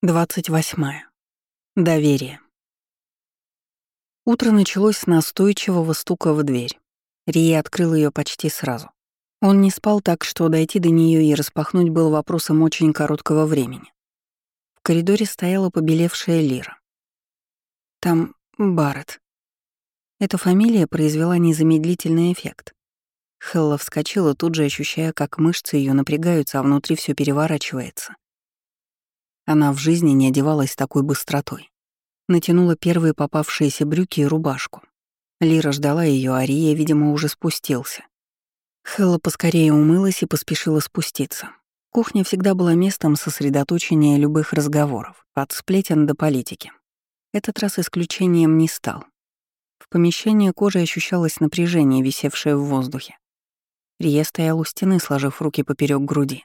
28. Доверие. Утро началось с настойчивого стука в дверь. Рия открыл ее почти сразу. Он не спал так, что дойти до нее и распахнуть был вопросом очень короткого времени. В коридоре стояла побелевшая Лира. Там Барретт. Эта фамилия произвела незамедлительный эффект. Хелла вскочила, тут же ощущая, как мышцы ее напрягаются, а внутри все переворачивается. Она в жизни не одевалась такой быстротой. Натянула первые попавшиеся брюки и рубашку. Лира ждала ее, а Рия, видимо, уже спустился. Хелла поскорее умылась и поспешила спуститься. Кухня всегда была местом сосредоточения любых разговоров, от сплетен до политики. Этот раз исключением не стал. В помещении кожи ощущалось напряжение, висевшее в воздухе. Рия стоял у стены, сложив руки поперек груди.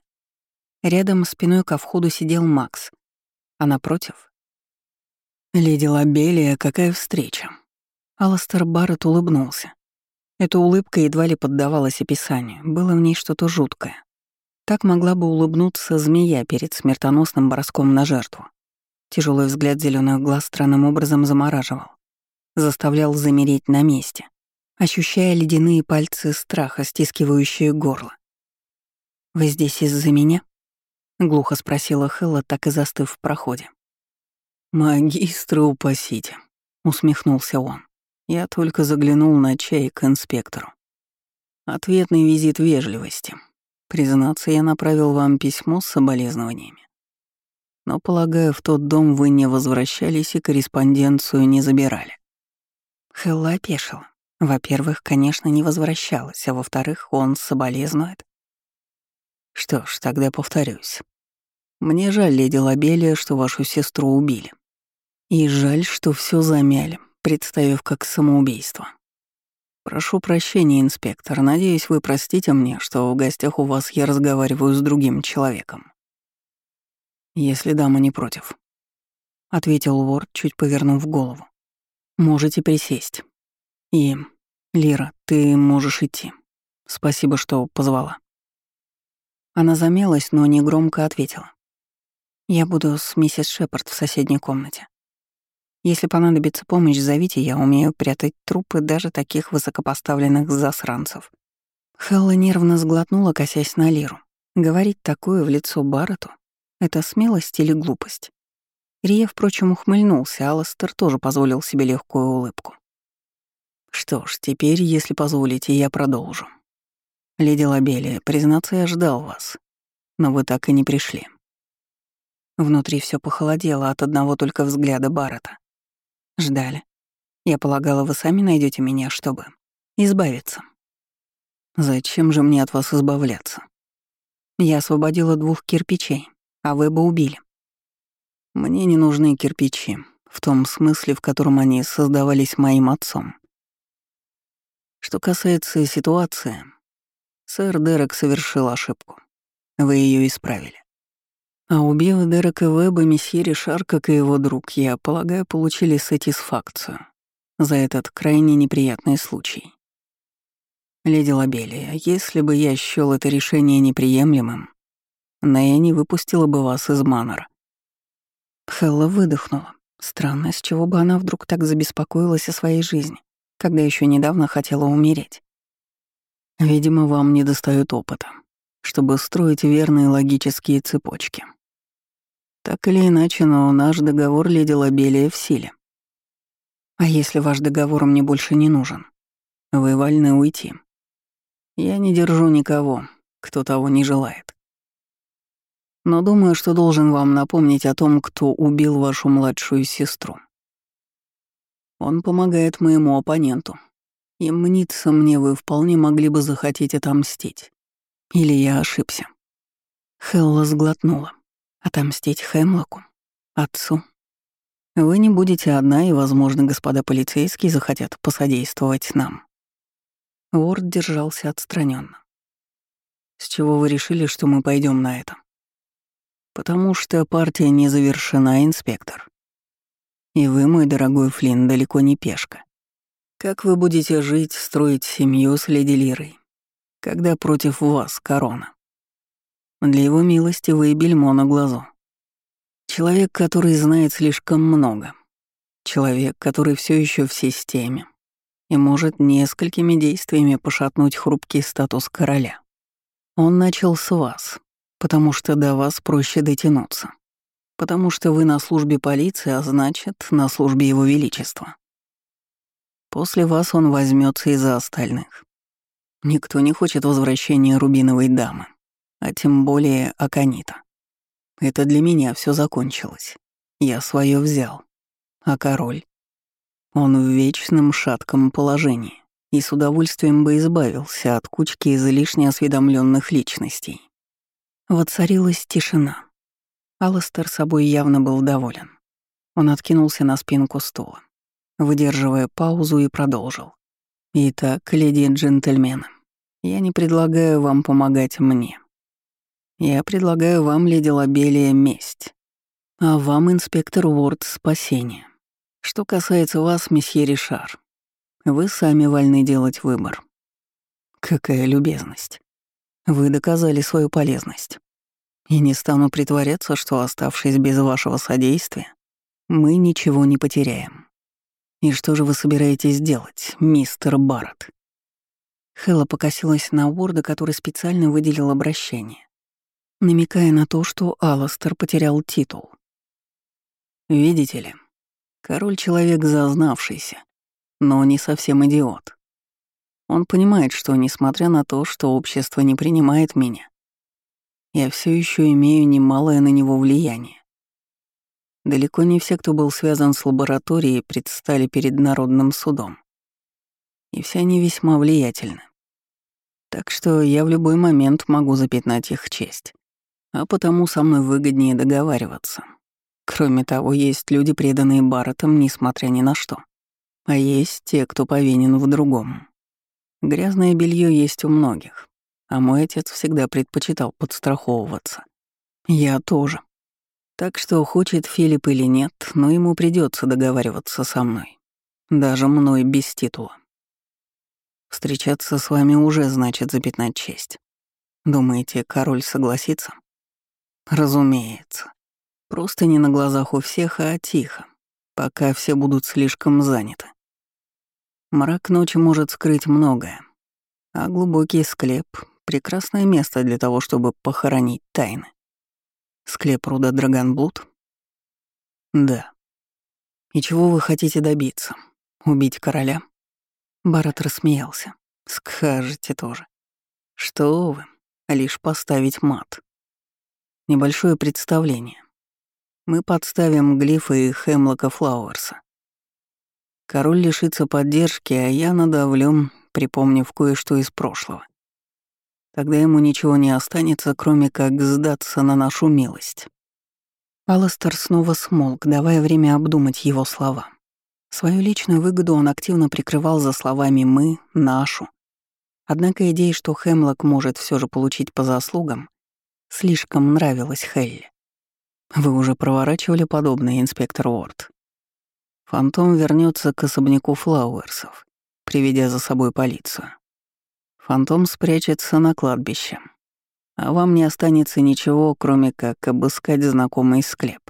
Рядом спиной ко входу сидел Макс, а напротив... «Леди Лабелия, какая встреча!» Аластер Барретт улыбнулся. Эта улыбка едва ли поддавалась описанию, было в ней что-то жуткое. Так могла бы улыбнуться змея перед смертоносным броском на жертву. Тяжелый взгляд зеленых глаз странным образом замораживал, заставлял замереть на месте, ощущая ледяные пальцы страха, стискивающие горло. «Вы здесь из-за меня?» — глухо спросила Хелла, так и застыв в проходе. «Магистры упасите», — усмехнулся он. «Я только заглянул на чай к инспектору. Ответный визит вежливости. Признаться, я направил вам письмо с соболезнованиями. Но, полагаю, в тот дом вы не возвращались и корреспонденцию не забирали». Хелла опешила. Во-первых, конечно, не возвращалась, а во-вторых, он соболезнует. Что ж, тогда повторюсь. Мне жаль, леди Лабелия, что вашу сестру убили. И жаль, что все замяли, представив как самоубийство. Прошу прощения, инспектор. Надеюсь, вы простите мне, что в гостях у вас я разговариваю с другим человеком. Если дама не против. Ответил Уорд, чуть повернув голову. Можете присесть. И, Лира, ты можешь идти. Спасибо, что позвала. Она замялась, но негромко ответила. «Я буду с миссис Шепард в соседней комнате. Если понадобится помощь, зовите, я умею прятать трупы даже таких высокопоставленных засранцев». Хелла нервно сглотнула, косясь на Лиру. Говорить такое в лицо Баррету — это смелость или глупость? Рия, впрочем, ухмыльнулся, Алластер тоже позволил себе легкую улыбку. «Что ж, теперь, если позволите, я продолжу. «Леди Лабелия, признаться, я ждал вас, но вы так и не пришли». Внутри все похолодело от одного только взгляда Баррета. Ждали. Я полагала, вы сами найдете меня, чтобы избавиться. Зачем же мне от вас избавляться? Я освободила двух кирпичей, а вы бы убили. Мне не нужны кирпичи, в том смысле, в котором они создавались моим отцом. Что касается ситуации, Сэр Дерек совершил ошибку. Вы ее исправили. А убив Дерека Веба, месье Ришар, как и его друг, я полагаю, получили сатисфакцию за этот крайне неприятный случай. Леди Лабелия, если бы я счёл это решение неприемлемым, Нэя не выпустила бы вас из Манора. Хелла выдохнула. Странно, с чего бы она вдруг так забеспокоилась о своей жизни, когда еще недавно хотела умереть. Видимо, вам недостает опыта, чтобы строить верные логические цепочки. Так или иначе, но наш договор леди Лабелия в силе. А если ваш договор мне больше не нужен? Вы вольны уйти. Я не держу никого, кто того не желает. Но думаю, что должен вам напомнить о том, кто убил вашу младшую сестру. Он помогает моему оппоненту, и мнится мне, вы вполне могли бы захотеть отомстить. Или я ошибся. Хелла сглотнула. Отомстить Хемлоку? Отцу? Вы не будете одна, и, возможно, господа полицейские захотят посодействовать нам. Уорд держался отстраненно. С чего вы решили, что мы пойдем на это? Потому что партия не завершена, инспектор. И вы, мой дорогой Флинн, далеко не пешка. Как вы будете жить, строить семью с леди Лирой, когда против вас корона? Для его милости вы бельмо на глазу. Человек, который знает слишком много. Человек, который все еще в системе и может несколькими действиями пошатнуть хрупкий статус короля. Он начал с вас, потому что до вас проще дотянуться. Потому что вы на службе полиции, а значит, на службе Его Величества. После вас он возьмется и за остальных. Никто не хочет возвращения Рубиновой дамы, а тем более Аканита. Это для меня все закончилось. Я свое взял. А король? Он в вечном шатком положении и с удовольствием бы избавился от кучки излишне осведомленных личностей. Воцарилась тишина. Алластер собой явно был доволен. Он откинулся на спинку стула, выдерживая паузу и продолжил. «Итак, леди и джентльмены, я не предлагаю вам помогать мне. Я предлагаю вам, леди Лабелия, месть, а вам, инспектор Уорд, спасение. Что касается вас, месье Ришар, вы сами вольны делать выбор. Какая любезность. Вы доказали свою полезность. И не стану притворяться, что, оставшись без вашего содействия, мы ничего не потеряем. И что же вы собираетесь делать, мистер Барретт? Хэлла покосилась на Уорда, который специально выделил обращение, намекая на то, что Алластер потерял титул. «Видите ли, король — человек зазнавшийся, но не совсем идиот. Он понимает, что, несмотря на то, что общество не принимает меня, я все еще имею немалое на него влияние. Далеко не все, кто был связан с лабораторией, предстали перед народным судом. И все они весьма влиятельны. Так что я в любой момент могу запятнать их честь. А потому со мной выгоднее договариваться. Кроме того, есть люди, преданные Барретам, несмотря ни на что. А есть те, кто повинен в другом. Грязное белье есть у многих, а мой отец всегда предпочитал подстраховываться. Я тоже. Так что, хочет Филипп или нет, но ему придется договариваться со мной. Даже мной без титула. Встречаться с вами уже значит запятнать честь. Думаете, король согласится? Разумеется. Просто не на глазах у всех, а тихо, пока все будут слишком заняты. Мрак ночи может скрыть многое, а глубокий склеп — прекрасное место для того, чтобы похоронить тайны. Склеп руда Драгонблуд? Да. И чего вы хотите добиться? Убить короля? Барат рассмеялся. Скажете тоже. Что вы, лишь поставить мат. Небольшое представление. Мы подставим глифы и Хемлока Флауэрса. Король лишится поддержки, а я надавлю, припомнив кое-что из прошлого. Тогда ему ничего не останется, кроме как сдаться на нашу милость. Алластер снова смолк, давая время обдумать его слова. Свою личную выгоду он активно прикрывал за словами «мы», «нашу». Однако идея, что Хемлок может все же получить по заслугам, слишком нравилась Хелли. Вы уже проворачивали подобное, инспектор Уорд. Фантом вернется к особняку Флауэрсов, приведя за собой полицию. Фантом спрячется на кладбище. А вам не останется ничего, кроме как обыскать знакомый склеп,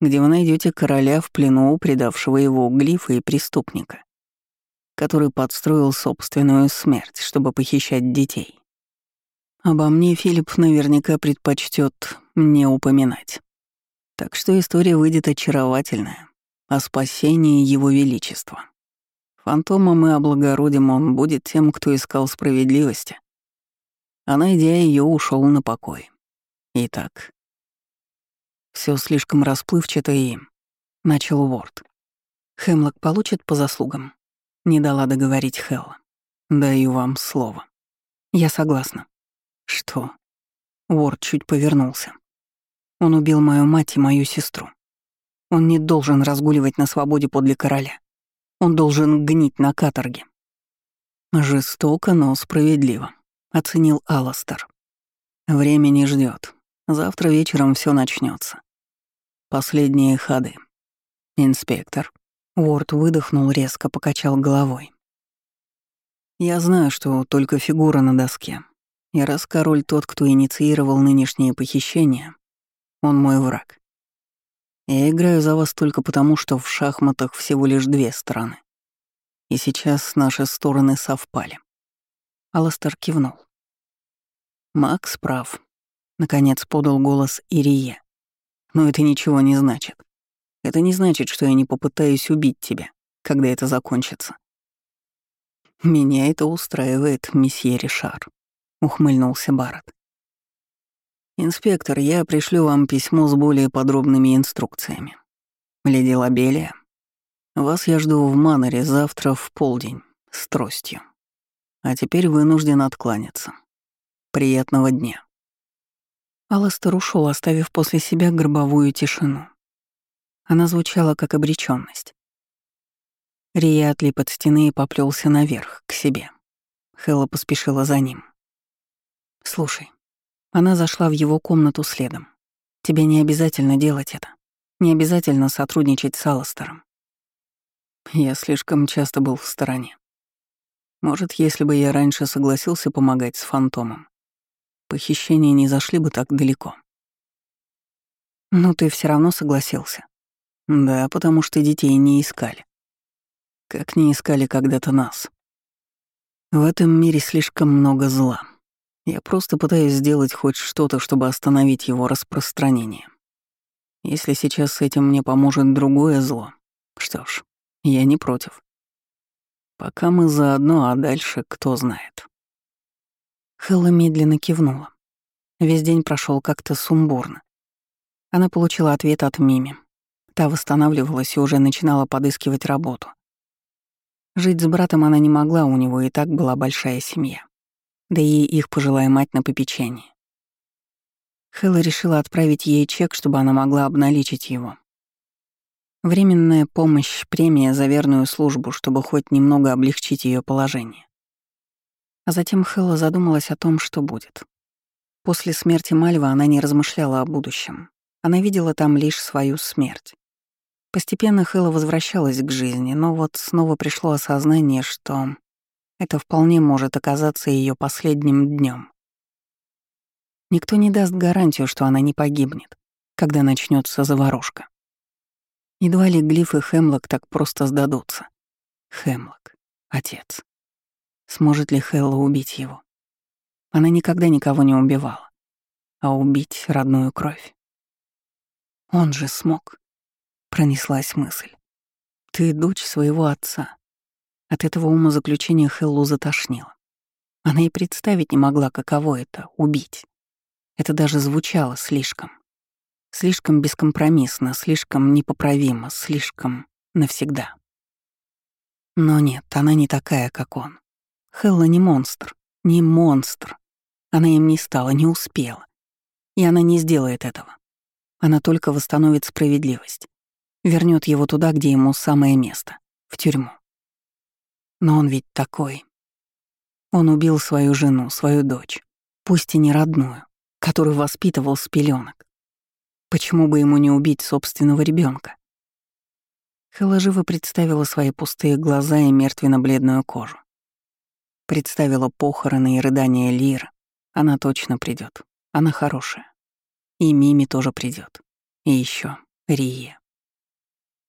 где вы найдете короля в плену, предавшего его глифа и преступника, который подстроил собственную смерть, чтобы похищать детей. Обо мне Филипп наверняка предпочтет не упоминать. Так что история выйдет очаровательная о спасении Его Величества. Фантома мы облагородим, он будет тем, кто искал справедливости. А найдя ее, ушел на покой. Итак, все слишком расплывчато и... Начал Уорд. Хемлок получит по заслугам. Не дала договорить Хелла. Даю вам слово. Я согласна. Что? Уорд чуть повернулся. Он убил мою мать и мою сестру. Он не должен разгуливать на свободе подле короля. Он должен гнить на каторге. Жестоко, но справедливо, оценил Аластер. Время не ждет. Завтра вечером все начнется. Последние ходы. Инспектор. Уорд выдохнул, резко покачал головой. Я знаю, что только фигура на доске, и раз король тот, кто инициировал нынешнее похищение, он мой враг. Я играю за вас только потому, что в шахматах всего лишь две стороны. И сейчас наши стороны совпали. Аластер кивнул. Макс прав. Наконец подал голос Ирие. Но это ничего не значит. Это не значит, что я не попытаюсь убить тебя, когда это закончится. Меня это устраивает, месье Ришар, ухмыльнулся Барретт. «Инспектор, я пришлю вам письмо с более подробными инструкциями. Леди Лабелия, вас я жду в Маноре завтра в полдень с тростью. А теперь вынужден откланяться. Приятного дня». Алластер ушел, оставив после себя гробовую тишину. Она звучала как обречённость. Рия отлип от стены и поплелся наверх, к себе. Хэлла поспешила за ним. «Слушай, она зашла в его комнату следом. Тебе не обязательно делать это. Не обязательно сотрудничать с Алластером. Я слишком часто был в стороне. Может, если бы я раньше согласился помогать с фантомом, похищения не зашли бы так далеко. Но ты все равно согласился. Да, потому что детей не искали. Как не искали когда-то нас. В этом мире слишком много зла. Я просто пытаюсь сделать хоть что-то, чтобы остановить его распространение. Если сейчас с этим мне поможет другое зло, что ж, я не против. Пока мы заодно, а дальше кто знает. Хэлла медленно кивнула. Весь день прошел как-то сумбурно. Она получила ответ от Мими. Та восстанавливалась и уже начинала подыскивать работу. Жить с братом она не могла, у него и так была большая семья да и их пожилая мать на попечении. Хэлла решила отправить ей чек, чтобы она могла обналичить его. Временная помощь, премия за верную службу, чтобы хоть немного облегчить ее положение. А затем Хэлла задумалась о том, что будет. После смерти Мальва она не размышляла о будущем. Она видела там лишь свою смерть. Постепенно Хэлла возвращалась к жизни, но вот снова пришло осознание, что это вполне может оказаться ее последним днем. Никто не даст гарантию, что она не погибнет, когда начнется заварушка. Едва ли Глиф и Хемлок так просто сдадутся. Хемлок, отец. Сможет ли Хелла убить его? Она никогда никого не убивала. А убить родную кровь? Он же смог. Пронеслась мысль. Ты дочь своего отца. От этого умозаключения Хеллу затошнило. Она и представить не могла, каково это — убить. Это даже звучало слишком. Слишком бескомпромиссно, слишком непоправимо, слишком навсегда. Но нет, она не такая, как он. Хелла не монстр, не монстр. Она им не стала, не успела. И она не сделает этого. Она только восстановит справедливость. Вернет его туда, где ему самое место — в тюрьму. Но он ведь такой. Он убил свою жену, свою дочь, пусть и не родную, которую воспитывал с пеленок. Почему бы ему не убить собственного ребенка? Хэлла живо представила свои пустые глаза и мертвенно-бледную кожу. Представила похороны и рыдания Лира. Она точно придет. Она хорошая. И Мими тоже придет. И еще Рия.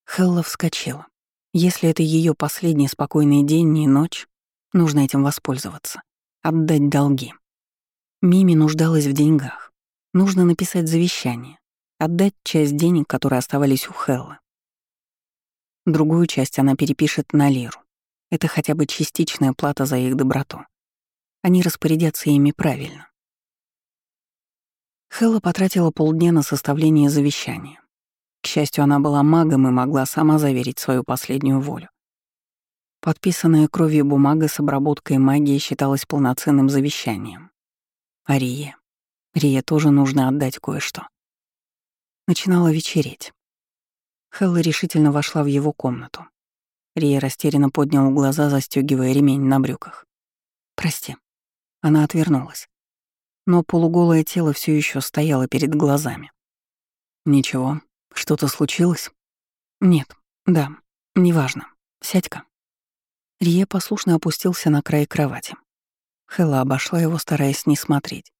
Хелла вскочила. Если это ее последний спокойный день и ночь, нужно этим воспользоваться. Отдать долги. Мими нуждалась в деньгах. Нужно написать завещание. Отдать часть денег, которые оставались у Хеллы. Другую часть она перепишет на Лиру. Это хотя бы частичная плата за их доброту. Они распорядятся ими правильно. Хелла потратила полдня на составление завещания. К счастью, она была магом и могла сама заверить свою последнюю волю. Подписанная кровью бумага с обработкой магии считалась полноценным завещанием. А Рие? Рие тоже нужно отдать кое-что. Начинало вечереть. Хелла решительно вошла в его комнату. Рия растерянно поднял глаза, застегивая ремень на брюках. «Прости». Она отвернулась. Но полуголое тело все еще стояло перед глазами. «Ничего, что-то случилось? Нет. Да. Неважно. Сядь-ка. Рие послушно опустился на край кровати. Хэлла обошла его, стараясь не смотреть,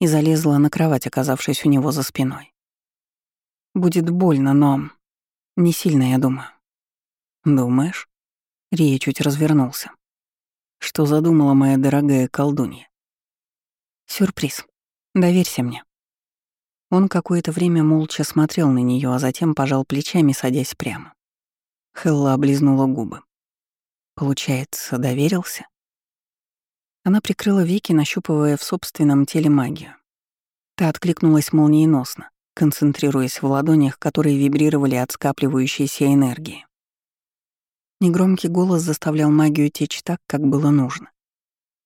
и залезла на кровать, оказавшись у него за спиной. Будет больно, но... Не сильно, я думаю. Думаешь? Рия чуть развернулся. Что задумала моя дорогая колдунья? Сюрприз. Доверься мне. Он какое-то время молча смотрел на нее, а затем пожал плечами, садясь прямо. Хелла облизнула губы. Получается, доверился? Она прикрыла веки, нащупывая в собственном теле магию. Та откликнулась молниеносно, концентрируясь в ладонях, которые вибрировали от скапливающейся энергии. Негромкий голос заставлял магию течь так, как было нужно.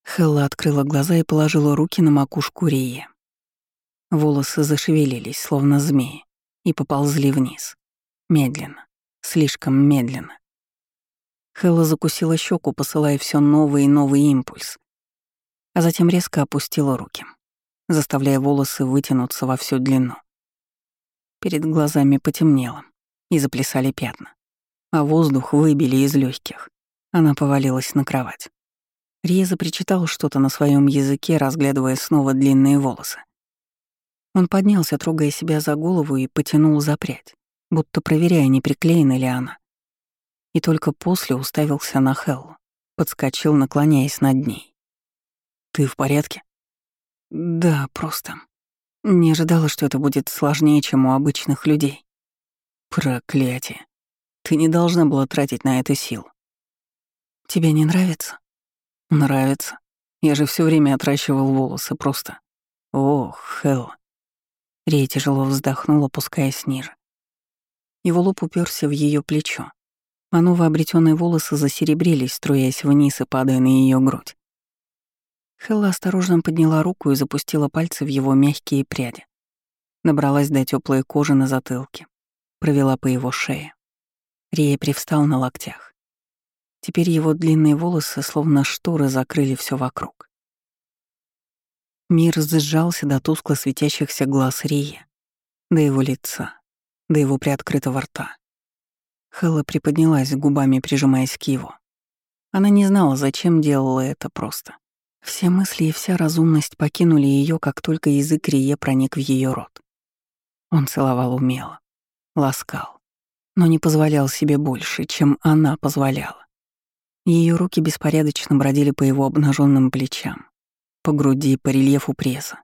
Хелла открыла глаза и положила руки на макушку Рии. Волосы зашевелились, словно змеи, и поползли вниз. Медленно, слишком медленно. Хелла закусила щеку, посылая все новый и новый импульс, а затем резко опустила руки, заставляя волосы вытянуться во всю длину. Перед глазами потемнело, и заплясали пятна а воздух выбили из легких. Она повалилась на кровать. Реза причитал что-то на своем языке, разглядывая снова длинные волосы. Он поднялся, трогая себя за голову, и потянул за прядь, будто проверяя, не приклеена ли она. И только после уставился на Хеллу, подскочил, наклоняясь над ней. «Ты в порядке?» «Да, просто. Не ожидала, что это будет сложнее, чем у обычных людей». «Проклятие. Ты не должна была тратить на это сил. Тебе не нравится? Нравится. Я же все время отращивал волосы просто. Ох, Хелл. Рей тяжело вздохнул, опускаясь ниже. Его лоб уперся в ее плечо, а новообретенные волосы засеребрились, струясь вниз и падая на ее грудь. Хелла осторожно подняла руку и запустила пальцы в его мягкие пряди. Набралась до теплой кожи на затылке, провела по его шее. Рия привстал на локтях. Теперь его длинные волосы, словно шторы, закрыли все вокруг. Мир сжался до тускло светящихся глаз Рии, до его лица, до его приоткрытого рта. Хэлла приподнялась, губами прижимаясь к его. Она не знала, зачем делала это просто. Все мысли и вся разумность покинули ее, как только язык Рие проник в ее рот. Он целовал умело, ласкал но не позволял себе больше, чем она позволяла. Ее руки беспорядочно бродили по его обнаженным плечам, по груди, по рельефу пресса.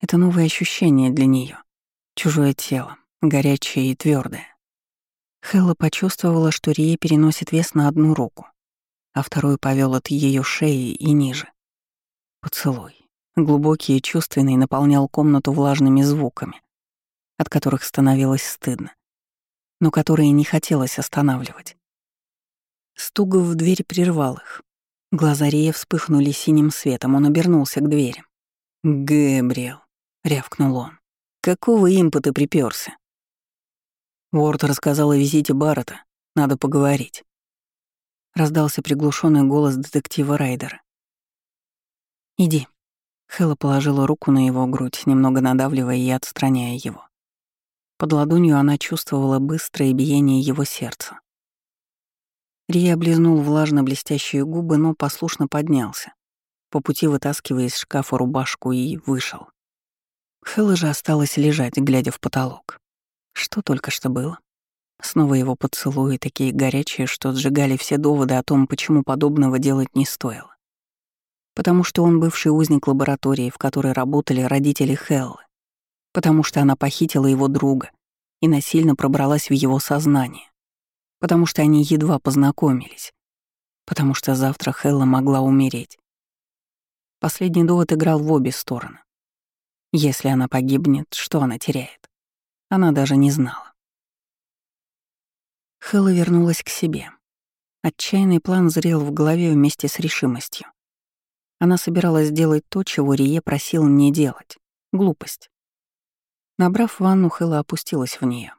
Это новое ощущение для нее. Чужое тело, горячее и твердое. Хелла почувствовала, что Рие переносит вес на одну руку, а второй повел от ее шеи и ниже. Поцелуй, глубокий и чувственный, наполнял комнату влажными звуками, от которых становилось стыдно но которые не хотелось останавливать. Стук в дверь прервал их. Глаза Рия вспыхнули синим светом, он обернулся к двери. «Гэбриэл», — рявкнул он, — «какого импа ты припёрся?» Уорд рассказал о визите Баррета. Надо поговорить. Раздался приглушенный голос детектива Райдера. «Иди». Хэлла положила руку на его грудь, немного надавливая и отстраняя его. Под ладонью она чувствовала быстрое биение его сердца. Рия облизнул влажно-блестящие губы, но послушно поднялся, по пути вытаскивая из шкафа рубашку и вышел. Хэлла же осталась лежать, глядя в потолок. Что только что было. Снова его поцелуи, такие горячие, что сжигали все доводы о том, почему подобного делать не стоило. Потому что он бывший узник лаборатории, в которой работали родители Хеллы потому что она похитила его друга и насильно пробралась в его сознание, потому что они едва познакомились, потому что завтра Хелла могла умереть. Последний довод играл в обе стороны. Если она погибнет, что она теряет? Она даже не знала. Хелла вернулась к себе. Отчаянный план зрел в голове вместе с решимостью. Она собиралась сделать то, чего Рие просил не делать — глупость. Набрав ванну, Хэлла опустилась в нее.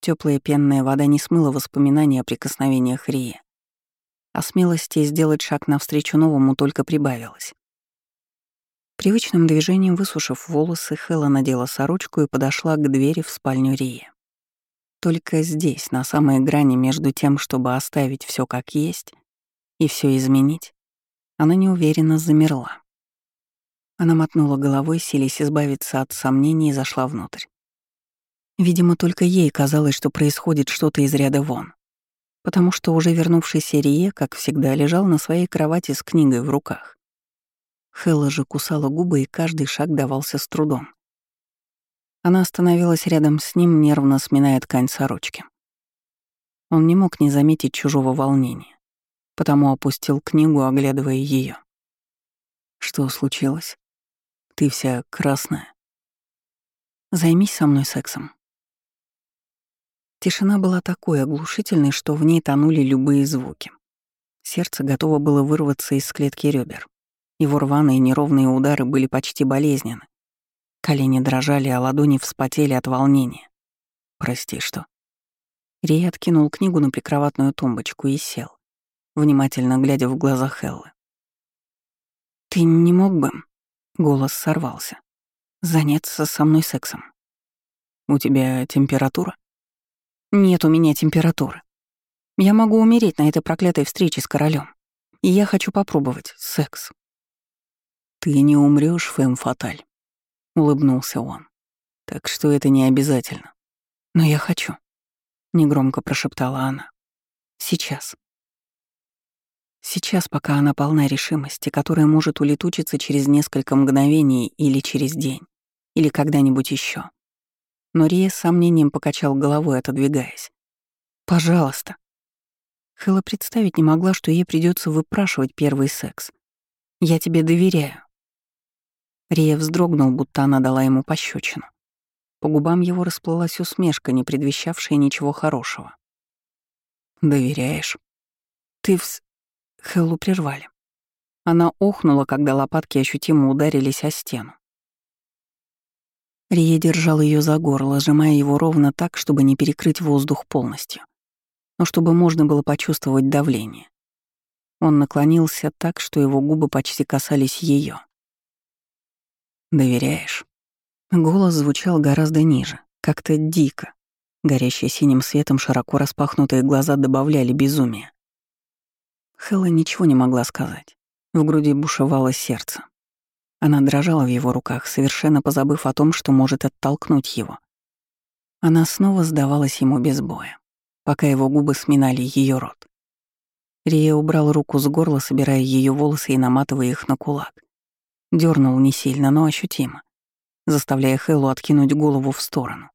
Теплая пенная вода не смыла воспоминания о прикосновениях Рии. А смелости сделать шаг навстречу новому только прибавилось. Привычным движением высушив волосы, Хэлла надела сорочку и подошла к двери в спальню Рии. Только здесь, на самой грани между тем, чтобы оставить все как есть и все изменить, она неуверенно замерла. Она мотнула головой, силясь избавиться от сомнений и зашла внутрь. Видимо, только ей казалось, что происходит что-то из ряда вон. Потому что уже вернувшийся Рие, как всегда, лежал на своей кровати с книгой в руках. Хелла же кусала губы, и каждый шаг давался с трудом. Она остановилась рядом с ним, нервно сминая ткань сорочки. Он не мог не заметить чужого волнения, потому опустил книгу, оглядывая ее. «Что случилось? Ты вся красная. Займись со мной сексом». Тишина была такой оглушительной, что в ней тонули любые звуки. Сердце готово было вырваться из клетки ребер. Его рваные неровные удары были почти болезненны. Колени дрожали, а ладони вспотели от волнения. «Прости, что?» Рей откинул книгу на прикроватную тумбочку и сел, внимательно глядя в глаза Хеллы. «Ты не мог бы...» — голос сорвался. «Заняться со мной сексом. У тебя температура?» «Нет у меня температуры. Я могу умереть на этой проклятой встрече с королем. И я хочу попробовать секс». «Ты не умрёшь, Фэм Фаталь», — улыбнулся он. «Так что это не обязательно. Но я хочу», — негромко прошептала она. «Сейчас». Сейчас, пока она полна решимости, которая может улетучиться через несколько мгновений или через день, или когда-нибудь еще. Но Рия с сомнением покачал головой, отодвигаясь. «Пожалуйста». Хэлла представить не могла, что ей придется выпрашивать первый секс. «Я тебе доверяю». Рия вздрогнул, будто она дала ему пощечину. По губам его расплылась усмешка, не предвещавшая ничего хорошего. «Доверяешь?» «Ты вс...» Хеллу прервали. Она охнула, когда лопатки ощутимо ударились о стену. Рия держал ее за горло, сжимая его ровно так, чтобы не перекрыть воздух полностью, но чтобы можно было почувствовать давление. Он наклонился так, что его губы почти касались ее. «Доверяешь?» Голос звучал гораздо ниже, как-то дико. Горящие синим светом широко распахнутые глаза добавляли безумия. Хэлла ничего не могла сказать. В груди бушевало сердце. Она дрожала в его руках, совершенно позабыв о том, что может оттолкнуть его. Она снова сдавалась ему без боя, пока его губы сминали ее рот. Рия убрал руку с горла, собирая ее волосы и наматывая их на кулак. Дёрнул не сильно, но ощутимо, заставляя Хэллу откинуть голову в сторону.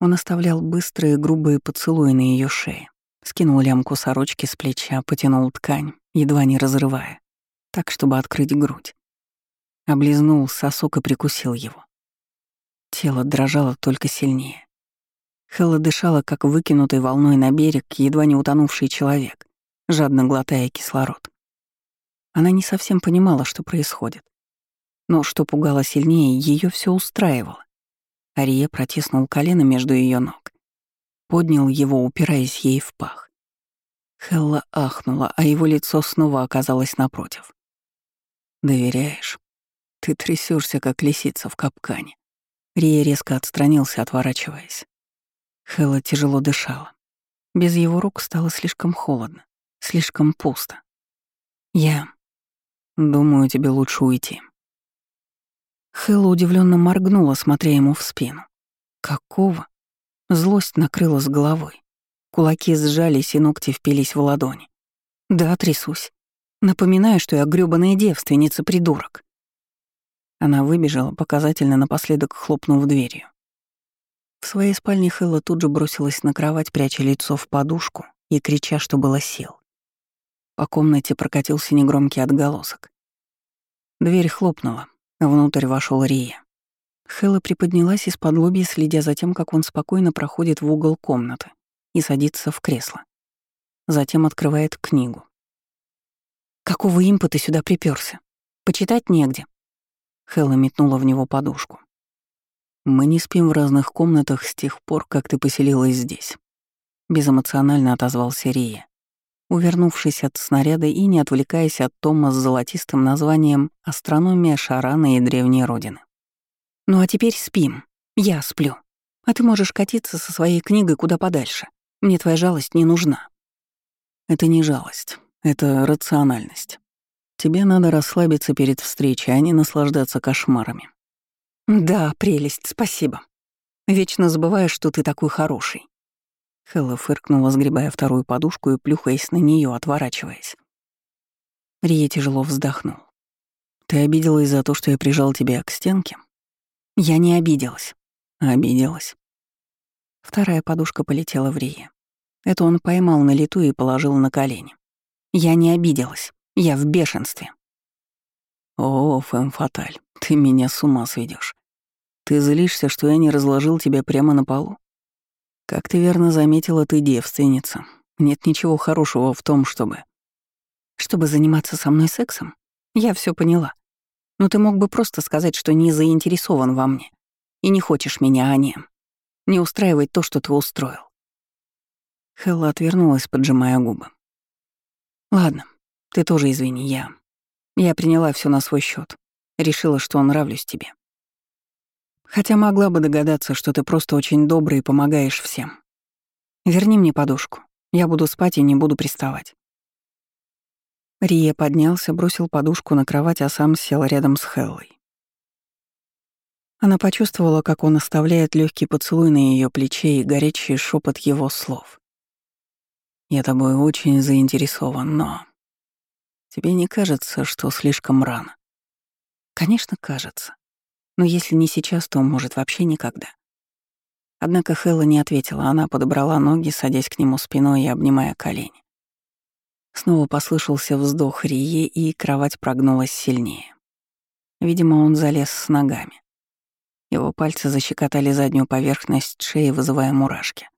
Он оставлял быстрые грубые поцелуи на ее шее, скинул лямку сорочки с плеча, потянул ткань, едва не разрывая, так, чтобы открыть грудь. Облизнул сосок и прикусил его. Тело дрожало только сильнее. Хэлла дышала, как выкинутый волной на берег едва не утонувший человек, жадно глотая кислород. Она не совсем понимала, что происходит. Но что пугало сильнее, ее все устраивало. Ария протиснул колено между ее ног. Поднял его, упираясь ей в пах. Хелла ахнула, а его лицо снова оказалось напротив. «Доверяешь? Ты трясешься, как лисица в капкане». Рия резко отстранился, отворачиваясь. Хелла тяжело дышала. Без его рук стало слишком холодно, слишком пусто. Я Думаю, тебе лучше уйти. Хэлла удивленно моргнула, смотря ему в спину. Какого? Злость накрыла с головой. Кулаки сжались, и ногти впились в ладони. Да, трясусь. Напоминаю, что я грёбаная девственница, придурок. Она выбежала, показательно напоследок хлопнув дверью. В своей спальне Хэлла тут же бросилась на кровать, пряча лицо в подушку и крича, что было сил. По комнате прокатился негромкий отголосок. Дверь хлопнула, внутрь вошел Рия. Хэлла приподнялась из-под лобья, следя за тем, как он спокойно проходит в угол комнаты и садится в кресло. Затем открывает книгу. «Какого импа ты сюда приперся? Почитать негде». Хэлла метнула в него подушку. «Мы не спим в разных комнатах с тех пор, как ты поселилась здесь», — безэмоционально отозвался Рия увернувшись от снаряда и не отвлекаясь от тома с золотистым названием «Астрономия Шарана и Древней Родины». «Ну а теперь спим. Я сплю. А ты можешь катиться со своей книгой куда подальше. Мне твоя жалость не нужна». «Это не жалость. Это рациональность. Тебе надо расслабиться перед встречей, а не наслаждаться кошмарами». «Да, прелесть, спасибо». Вечно забываешь, что ты такой хороший». Хелла фыркнула, сгребая вторую подушку и плюхаясь на нее, отворачиваясь. Рия тяжело вздохнул. «Ты обиделась за то, что я прижал тебя к стенке?» «Я не обиделась». «Обиделась». Вторая подушка полетела в Рие. Это он поймал на лету и положил на колени. «Я не обиделась. Я в бешенстве». «О, Фэм Фаталь, ты меня с ума сведешь. Ты злишься, что я не разложил тебя прямо на полу? Как ты верно заметила, ты девственница. Нет ничего хорошего в том, чтобы... Чтобы заниматься со мной сексом? Я все поняла. Но ты мог бы просто сказать, что не заинтересован во мне. И не хочешь меня, а не... Не устраивать то, что ты устроил. Хелла отвернулась, поджимая губы. «Ладно, ты тоже извини, я... Я приняла все на свой счет. Решила, что нравлюсь тебе. Хотя могла бы догадаться, что ты просто очень добрый и помогаешь всем. Верни мне подушку. Я буду спать и не буду приставать. Рия поднялся, бросил подушку на кровать, а сам сел рядом с Хеллой. Она почувствовала, как он оставляет легкий поцелуй на ее плече и горячий шепот его слов. «Я тобой очень заинтересован, но...» «Тебе не кажется, что слишком рано?» «Конечно, кажется. Но если не сейчас, то, может, вообще никогда. Однако Хэлла не ответила, она подобрала ноги, садясь к нему спиной и обнимая колени. Снова послышался вздох Рие, и кровать прогнулась сильнее. Видимо, он залез с ногами. Его пальцы защекотали заднюю поверхность шеи, вызывая мурашки.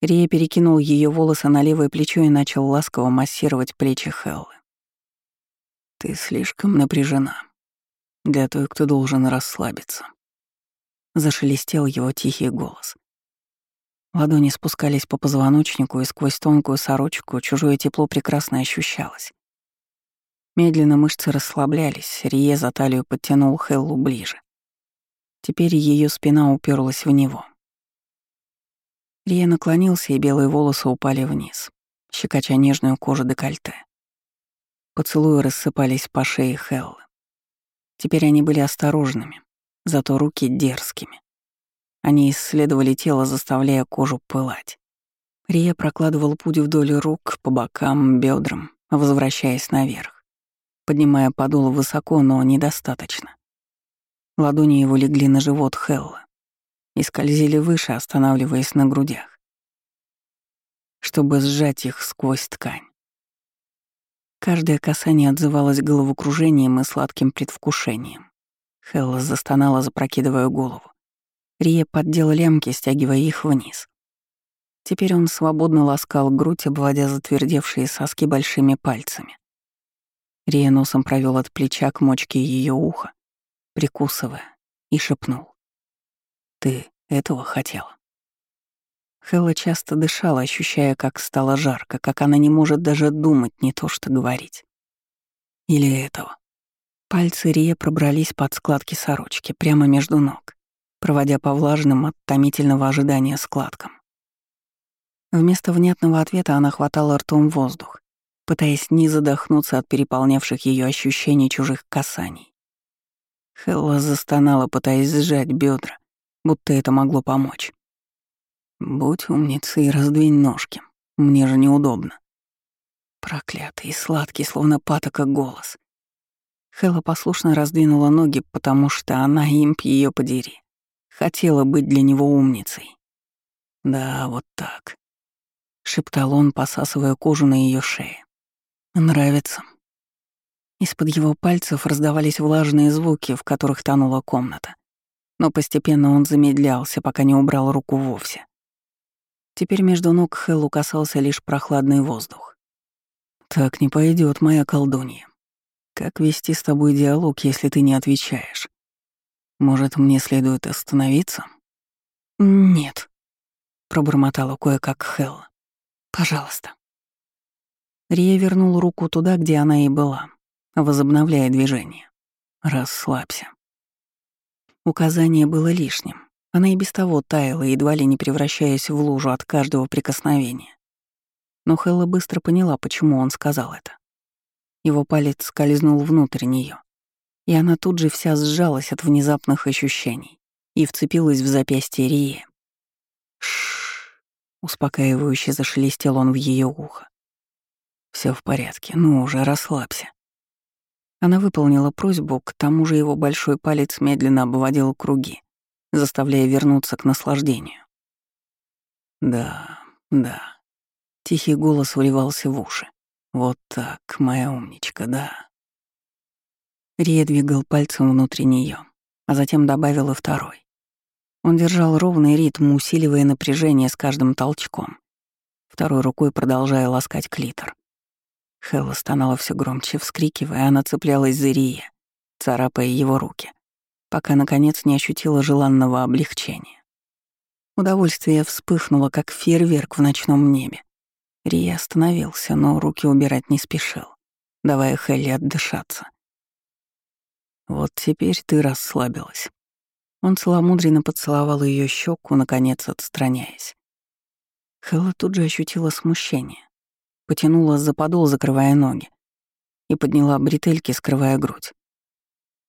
Рия перекинул ее волосы на левое плечо и начал ласково массировать плечи Хеллы. «Ты слишком напряжена», для той, кто должен расслабиться. Зашелестел его тихий голос. Ладони спускались по позвоночнику, и сквозь тонкую сорочку чужое тепло прекрасно ощущалось. Медленно мышцы расслаблялись, Рие за талию подтянул Хеллу ближе. Теперь ее спина уперлась в него. Рия наклонился, и белые волосы упали вниз, щекоча нежную кожу декольте. Поцелуи рассыпались по шее Хеллы. Теперь они были осторожными, зато руки дерзкими. Они исследовали тело, заставляя кожу пылать. Рия прокладывал путь вдоль рук, по бокам, бедрам, возвращаясь наверх, поднимая подол высоко, но недостаточно. Ладони его легли на живот Хелла и скользили выше, останавливаясь на грудях, чтобы сжать их сквозь ткань. Каждое касание отзывалось головокружением и сладким предвкушением. Хелла застонала, запрокидывая голову. Рия поддел лямки, стягивая их вниз. Теперь он свободно ласкал грудь, обводя затвердевшие соски большими пальцами. Рия носом провел от плеча к мочке ее уха, прикусывая, и шепнул. «Ты этого хотела?» Хэлла часто дышала, ощущая, как стало жарко, как она не может даже думать, не то что говорить. Или этого. Пальцы Рия пробрались под складки сорочки, прямо между ног, проводя по влажным от томительного ожидания складкам. Вместо внятного ответа она хватала ртом воздух, пытаясь не задохнуться от переполнявших ее ощущений чужих касаний. Хелла застонала, пытаясь сжать бедра, будто это могло помочь. Будь умницей и раздвинь ножки. Мне же неудобно. Проклятый, сладкий, словно патока голос. Хэлла послушно раздвинула ноги, потому что она, имп ее подери, хотела быть для него умницей. «Да, вот так», — шептал он, посасывая кожу на ее шее. «Нравится». Из-под его пальцев раздавались влажные звуки, в которых тонула комната. Но постепенно он замедлялся, пока не убрал руку вовсе. Теперь между ног Хеллу касался лишь прохладный воздух. «Так не пойдет, моя колдунья. Как вести с тобой диалог, если ты не отвечаешь? Может, мне следует остановиться?» «Нет», — пробормотала кое-как Хелла. «Пожалуйста». Рия вернул руку туда, где она и была, возобновляя движение. «Расслабься». Указание было лишним. Она и без того таяла, едва ли не превращаясь в лужу от каждого прикосновения. Но Хелла быстро поняла, почему он сказал это. Его палец скользнул внутрь нее, и она тут же вся сжалась от внезапных ощущений. и вцепилась в запястье Рии. Шш. Успокаивающе зашелестел он в ее ухо. Все в порядке, ну уже расслабься. Она выполнила просьбу, к тому же его большой палец медленно обводил круги, заставляя вернуться к наслаждению. Да, да. Тихий голос вливался в уши. Вот так, моя умничка, да. Рия двигал пальцем внутри нее, а затем добавил и второй. Он держал ровный ритм, усиливая напряжение с каждым толчком, второй рукой продолжая ласкать клитор. Хэлла стонала все громче, вскрикивая, она цеплялась за Рия, царапая его руки, пока, наконец, не ощутила желанного облегчения. Удовольствие вспыхнуло, как фейерверк в ночном небе. Рия остановился, но руки убирать не спешил, давая Хелли отдышаться. «Вот теперь ты расслабилась». Он целомудренно поцеловал ее щеку, наконец отстраняясь. Хэлла тут же ощутила смущение. Потянула за подол, закрывая ноги, и подняла бретельки, скрывая грудь.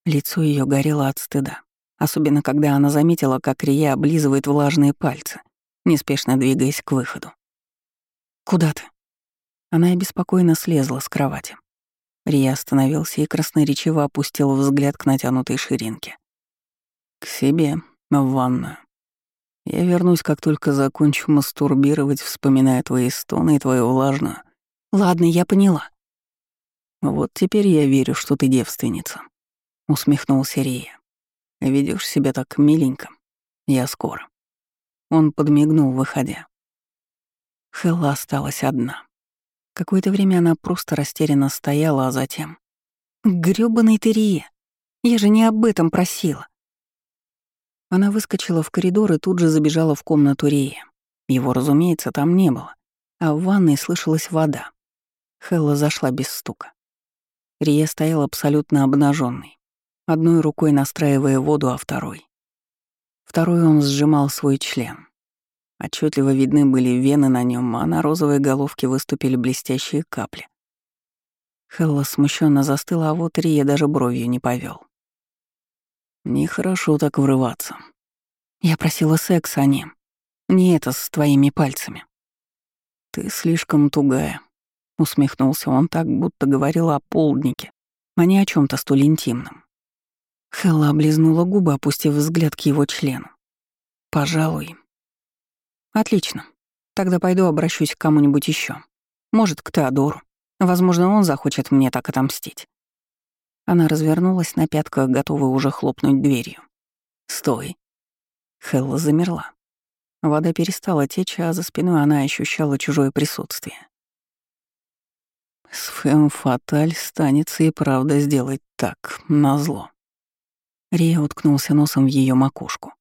Лицо ее горело от стыда, особенно когда она заметила, как Рия облизывает влажные пальцы, неспешно двигаясь к выходу. «Куда ты?» Она обеспокоенно слезла с кровати. Рия остановился и красноречиво опустил взгляд к натянутой ширинке. «К себе, в ванную. Я вернусь, как только закончу мастурбировать, вспоминая твои стоны и твою влажную. Ладно, я поняла. Вот теперь я верю, что ты девственница», — усмехнулся Рия. Ведешь себя так миленько. Я скоро». Он подмигнул, выходя. Хелла осталась одна. Какое-то время она просто растерянно стояла, а затем... «Грёбаный ты, Я же не об этом просила!» Она выскочила в коридор и тут же забежала в комнату Рия. Его, разумеется, там не было, а в ванной слышалась вода. Хелла зашла без стука. Рия стоял абсолютно обнаженный, одной рукой настраивая воду, а второй. Второй он сжимал свой член. Отчетливо видны были вены на нем, а на розовой головке выступили блестящие капли. Хелла смущенно застыла, а вот Рия даже бровью не повел. Нехорошо так врываться. Я просила секса, а не... Не это с твоими пальцами. Ты слишком тугая, усмехнулся он так, будто говорил о полднике, а не о чем то столь интимном. Хелла облизнула губы, опустив взгляд к его члену. Пожалуй, Отлично. Тогда пойду обращусь к кому-нибудь еще. Может, к Теодору. Возможно, он захочет мне так отомстить. Она развернулась на пятках, готовая уже хлопнуть дверью. «Стой!» Хелла замерла. Вода перестала течь, а за спиной она ощущала чужое присутствие. С Фэм Фаталь станется и правда сделать так, назло. Рия уткнулся носом в ее макушку.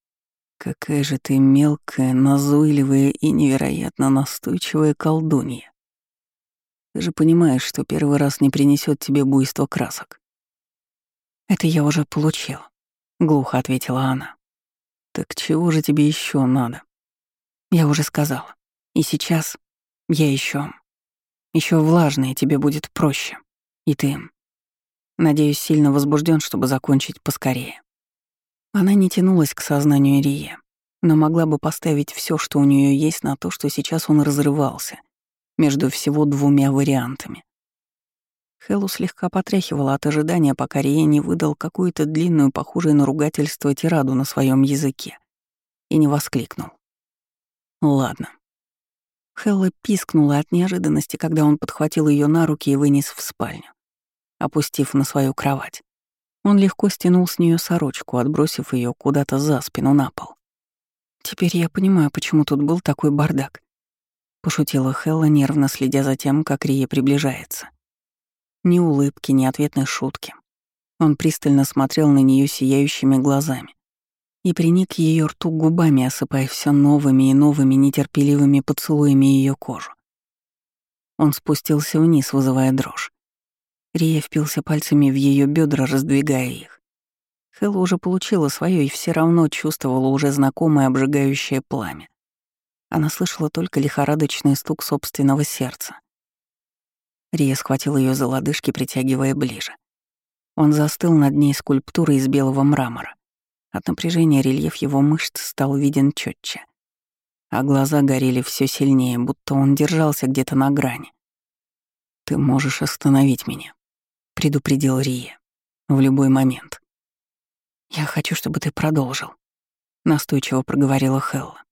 Какая же ты мелкая, назойливая и невероятно настойчивая колдунья. Ты же понимаешь, что первый раз не принесет тебе буйство красок. Это я уже получила, глухо ответила она. Так чего же тебе еще надо? Я уже сказала. И сейчас я еще, еще влажная, тебе будет проще. И ты, надеюсь, сильно возбужден, чтобы закончить поскорее. Она не тянулась к сознанию Рии, но могла бы поставить все, что у нее есть, на то, что сейчас он разрывался между всего двумя вариантами. Хеллу слегка потряхивала от ожидания, пока Рие не выдал какую-то длинную, похожую на ругательство тираду на своем языке и не воскликнул. «Ладно». Хелла пискнула от неожиданности, когда он подхватил ее на руки и вынес в спальню, опустив на свою кровать. Он легко стянул с нее сорочку, отбросив ее куда-то за спину на пол. «Теперь я понимаю, почему тут был такой бардак», — пошутила Хелла, нервно следя за тем, как Рия приближается. Ни улыбки, ни ответной шутки. Он пристально смотрел на нее сияющими глазами и приник ее рту губами, осыпая все новыми и новыми нетерпеливыми поцелуями ее кожу. Он спустился вниз, вызывая дрожь. Рия впился пальцами в ее бедра, раздвигая их. Хэлла уже получила свое и все равно чувствовала уже знакомое обжигающее пламя. Она слышала только лихорадочный стук собственного сердца. Рия схватил ее за лодыжки, притягивая ближе. Он застыл над ней скульптурой из белого мрамора, От напряжения рельеф его мышц стал виден четче, а глаза горели все сильнее, будто он держался где-то на грани. «Ты можешь остановить меня», — предупредил Рия. «В любой момент». «Я хочу, чтобы ты продолжил», — настойчиво проговорила Хелла.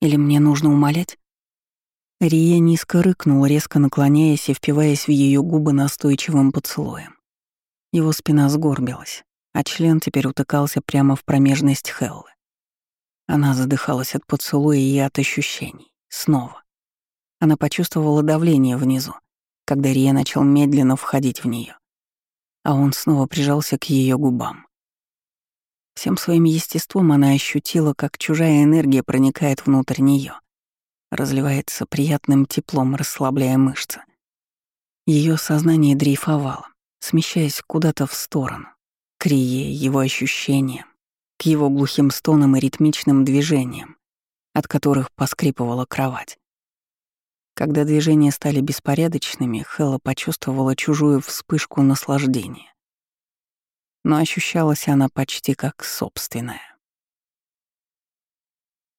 «Или мне нужно умолять?» Рия низко рыкнул, резко наклоняясь и впиваясь в ее губы настойчивым поцелуем. Его спина сгорбилась, а член теперь утыкался прямо в промежность Хеллы. Она задыхалась от поцелуя и от ощущений. Снова. Она почувствовала давление внизу, когда Рия начал медленно входить в нее, а он снова прижался к ее губам. Всем своим естеством она ощутила, как чужая энергия проникает внутрь нее, разливается приятным теплом, расслабляя мышцы. Ее сознание дрейфовало, смещаясь куда-то в сторону, к Рие, его ощущениям, к его глухим стонам и ритмичным движениям, от которых поскрипывала кровать. Когда движения стали беспорядочными, Хэлла почувствовала чужую вспышку наслаждения. Но ощущалась она почти как собственная.